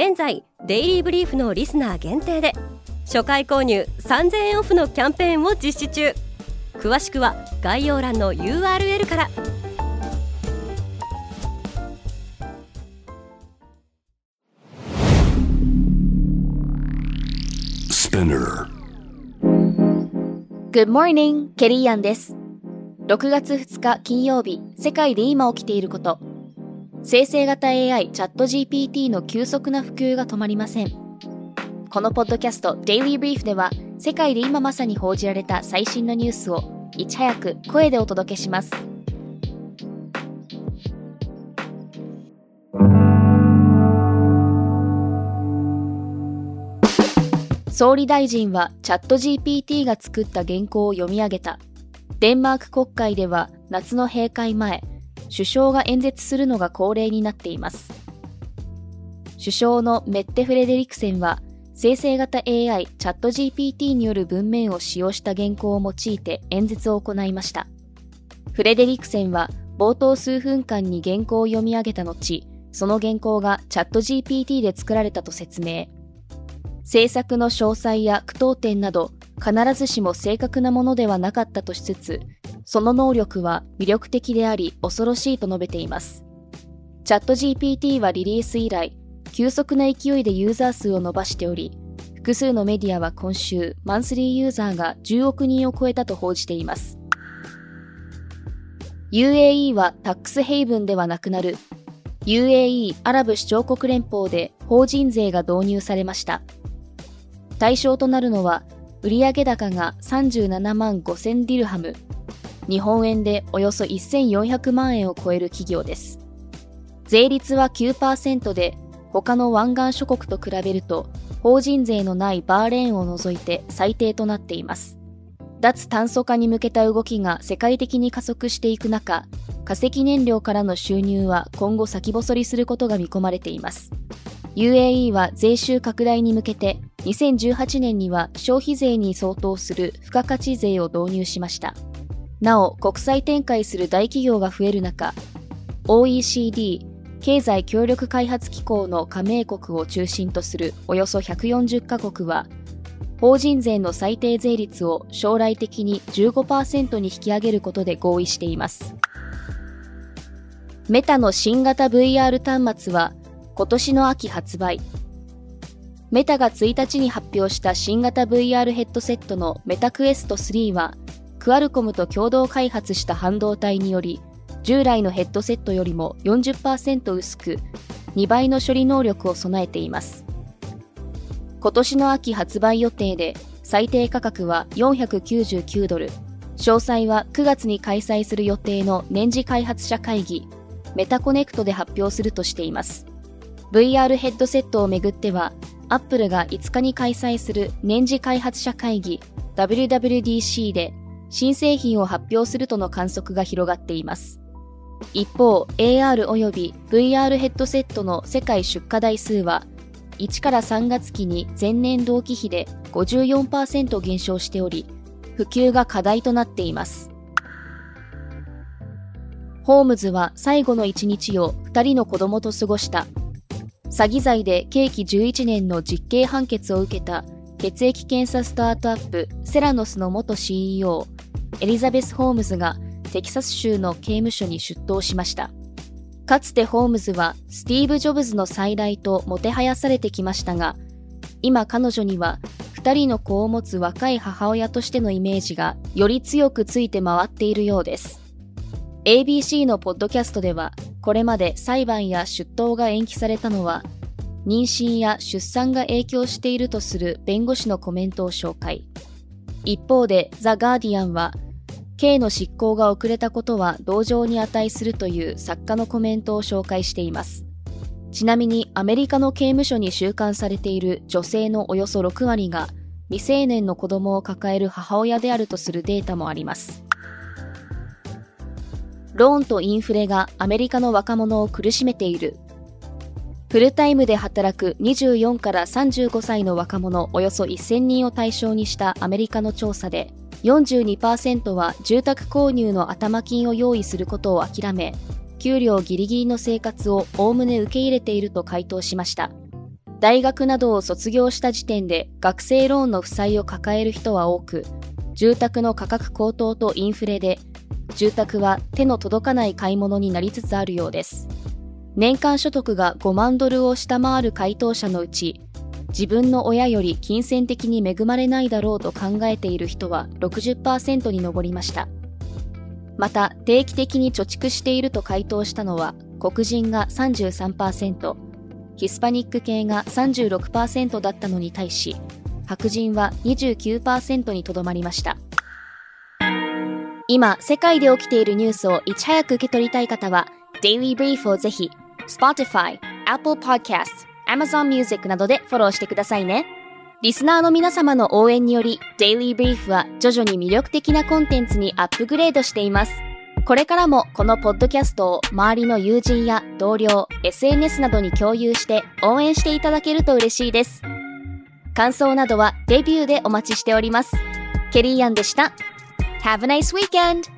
現在デイリーブリーフのリスナー限定で初回購入3000円オフのキャンペーンを実施中。詳しくは概要欄の URL からス p i n n Good morning, ケリーアンです。6月2日金曜日世界で今起きていること生成型 AI チャット GPT の急速な普及が止まりません。このポッドキャスト Daily Brief では世界で今まさに報じられた最新のニュースをいち早く声でお届けします。総理大臣はチャット GPT が作った原稿を読み上げた。デンマーク国会では夏の閉会前首相が演説するのが恒例になっています。首相のメッテ・フレデリクセンは生成型 AI チャット GPT による文面を使用した原稿を用いて演説を行いました。フレデリクセンは冒頭数分間に原稿を読み上げた後その原稿がチャット GPT で作られたと説明。制作の詳細や句読点など必ずしも正確なものではなかったとしつつその能力は魅力的であり恐ろしいと述べています。チャット GPT はリリース以来急速な勢いでユーザー数を伸ばしており複数のメディアは今週マンスリーユーザーが10億人を超えたと報じています。UAE はタックスヘイブンではなくなる。UAE アラブ首長国連邦で法人税が導入されました。対象となるのは売上高が37万5000ディルハム。日本円でおよそ1400万円を超える企業です。税率は9%で他の湾岸諸国と比べると法人税のないバーレーンを除いて最低となっています。脱炭素化に向けた動きが世界的に加速していく中化石燃料からの収入は今後先細りすることが見込まれています。UAE は税収拡大に向けて2018年には消費税に相当する付加価値税を導入しました。なお国際展開する大企業が増える中 OECD 経済協力開発機構の加盟国を中心とするおよそ140カ国は法人税の最低税率を将来的に15%に引き上げることで合意しています。メタの新型 VR 端末は今年の秋発売。メタが1日に発表した新型 VR ヘッドセットのメタクエスト3はクアルコムと共同開発した半導体により従来のヘッドセットよりも40%薄く2倍の処理能力を備えています。今年の秋発売予定で最低価格は499ドル。詳細は9月に開催する予定の年次開発者会議メタコネクトで発表するとしています。VR ヘッドセットをめぐってはアップルが5日に開催する年次開発者会議 WWDC で新製品を発表するとの観測が広がっています。一方、AR 及び VR ヘッドセットの世界出荷台数は、1から3月期に前年同期比で54%減少しており、普及が課題となっています。ホームズは最後の一日を2人の子供と過ごした。詐欺罪で刑期11年の実刑判決を受けた血液検査スタートアップセラノスの元 CEO エリザベス・ホームズがテキサス州の刑務所に出頭しました。かつてホームズはスティーブ・ジョブズの再来ともてはやされてきましたが、今彼女には2人の子を持つ若い母親としてのイメージがより強くついて回っているようです。ABC のポッドキャストでは、これまで裁判や出頭が延期されたのは、妊娠や出産が影響しているとする弁護士のコメントを紹介。一方で、ザ・ガーディアンは、刑の執行が遅れたことは同情に値するという作家のコメントを紹介しています。ちなみにアメリカの刑務所に収監されている女性のおよそ6割が未成年の子供を抱える母親であるとするデータもあります。ローンとインフレがアメリカの若者を苦しめている。フルタイムで働く24から35歳の若者およそ1000人を対象にしたアメリカの調査で、42%は住宅購入の頭金を用意することを諦め、給料ギリギリの生活をおおむね受け入れていると回答しました。大学などを卒業した時点で学生ローンの負債を抱える人は多く、住宅の価格高騰とインフレで、住宅は手の届かない買い物になりつつあるようです。年間所得が5万ドルを下回る回答者のうち、自分の親より金銭的に恵まれないだろうと考えている人は60%に上りました。また、定期的に貯蓄していると回答したのは、黒人が33%、ヒスパニック系が36%だったのに対し、白人は29%にとどまりました。今、世界で起きているニュースをいち早く受け取りたい方は、Daily Brief をぜひ、Spotify、Apple Podcast、Amazon Music などでフォローしてくださいね。リスナーの皆様の応援により、Daily Brief は徐々に魅力的なコンテンツにアップグレードしています。これからもこのポッドキャストを周りの友人や同僚、SNS などに共有して応援していただけると嬉しいです。感想などはデビューでお待ちしております。ケリーアンでした。Have a nice weekend!